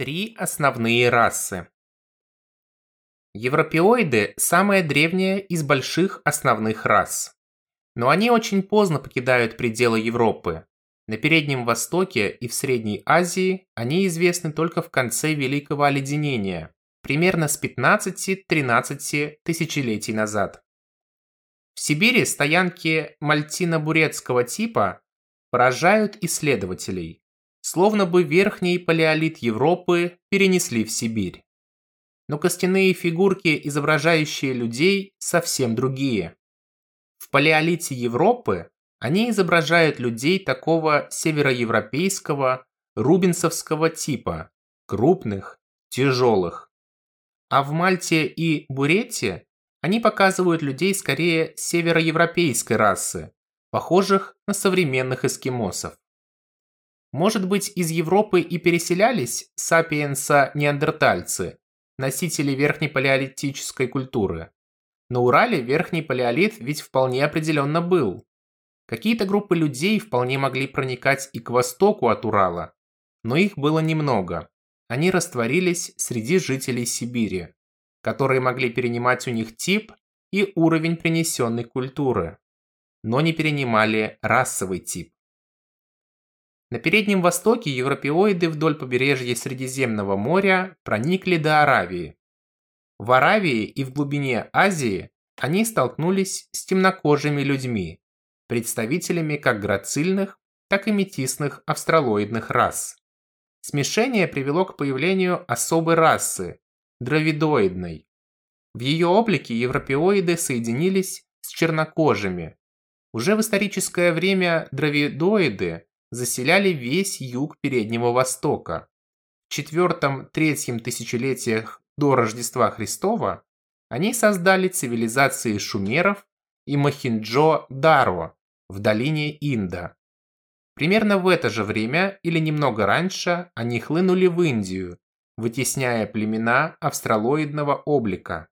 Три основные расы. Европеоиды – самая древняя из больших основных рас. Но они очень поздно покидают пределы Европы. На Переднем Востоке и в Средней Азии они известны только в конце Великого Оледенения, примерно с 15-13 тысячелетий назад. В Сибири стоянки мальтино-бурецкого типа поражают исследователей словно бы верхний палеолит Европы перенесли в Сибирь. Но костяные фигурки, изображающие людей, совсем другие. В палеолите Европы они изображают людей такого североевропейского, рубинсовского типа, крупных, тяжелых. А в Мальте и Бурете они показывают людей скорее североевропейской расы, похожих на современных эскимосов. Может быть, из Европы и переселялись сапиенса-неандертальцы, носители верхнепалеолитической культуры. На Урале верхний палеолит ведь вполне определенно был. Какие-то группы людей вполне могли проникать и к востоку от Урала, но их было немного. Они растворились среди жителей Сибири, которые могли перенимать у них тип и уровень принесенной культуры, но не перенимали расовый тип. На Переднем Востоке европеоиды вдоль побережья Средиземного моря проникли до Аравии. В Аравии и в глубине Азии они столкнулись с темнокожими людьми, представителями как грацильных, так и метисных австралоидных рас. Смешение привело к появлению особой расы – дравидоидной. В ее облике европеоиды соединились с чернокожими. Уже в историческое время дравидоиды заселяли весь юг Переднего Востока. В четвертом-третьем тысячелетиях до Рождества Христова они создали цивилизации шумеров и Махинджо-Даро в долине Инда. Примерно в это же время или немного раньше они хлынули в Индию, вытесняя племена австралоидного облика.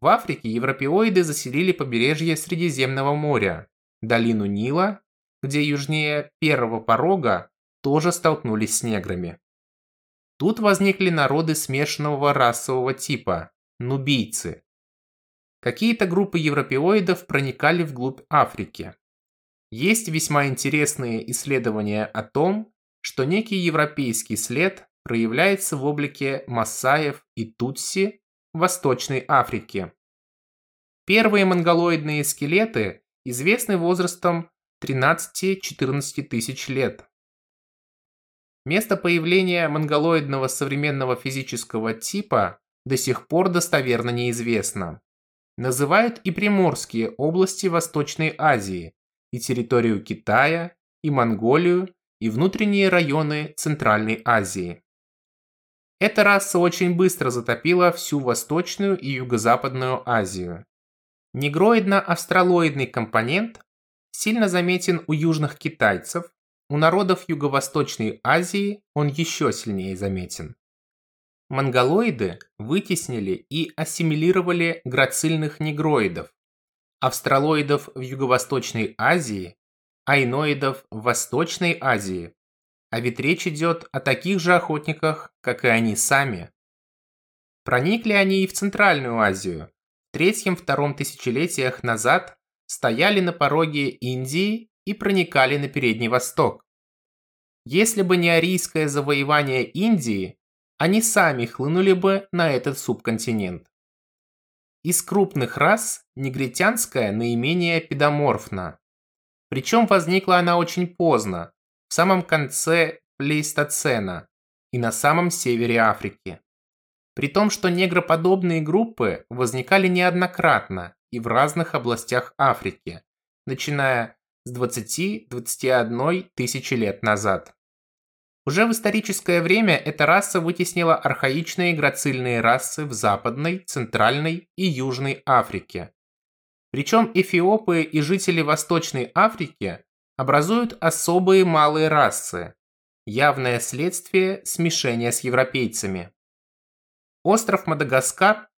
В Африке европеоиды заселили побережье Средиземного моря, долину Нила где южнее первого порога тоже столкнулись с неграми. Тут возникли народы смешанного расового типа – нубийцы. Какие-то группы европеоидов проникали вглубь Африки. Есть весьма интересные исследования о том, что некий европейский след проявляется в облике массаев и тутси в Восточной Африке. Первые монголоидные скелеты известны возрастом 13-14 тысяч лет. Место появления монголоидного современного физического типа до сих пор достоверно неизвестно. Называют и приморские области Восточной Азии, и территорию Китая, и Монголию, и внутренние районы Центральной Азии. Эта раса очень быстро затопила всю Восточную и Юго-Западную Азию. Негроидно-австралоидный компонент сильно заметен у южных китайцев, у народов Юго-Восточной Азии он еще сильнее заметен. Монголоиды вытеснили и ассимилировали грацильных негроидов, австралоидов в Юго-Восточной Азии, айноидов в Восточной Азии, а ведь речь идет о таких же охотниках, как и они сами. Проникли они и в Центральную Азию. В третьем-втором тысячелетиях назад стояли на пороге Индии и проникали на Передний Восток. Если бы не арийское завоевание Индии, они сами хлынули бы на этот субконтинент. Из крупных рас негритянская наименее педоморфна. Причем возникла она очень поздно, в самом конце плейстоцена и на самом севере Африки. При том, что негроподобные группы возникали неоднократно и в разных областях Африки, начиная с 20-21 тысячи лет назад. Уже в историческое время эта раса вытеснила архаичные грацильные расы в Западной, Центральной и Южной Африке. Причем эфиопы и жители Восточной Африки образуют особые малые расы, явное следствие смешения с европейцами. Остров Мадагаскар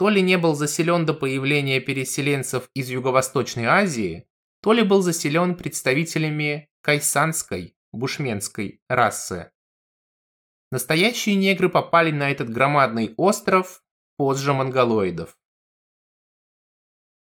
то ли не был заселен до появления переселенцев из Юго-Восточной Азии, то ли был заселен представителями кайсанской, бушменской расы. Настоящие негры попали на этот громадный остров позже монголоидов.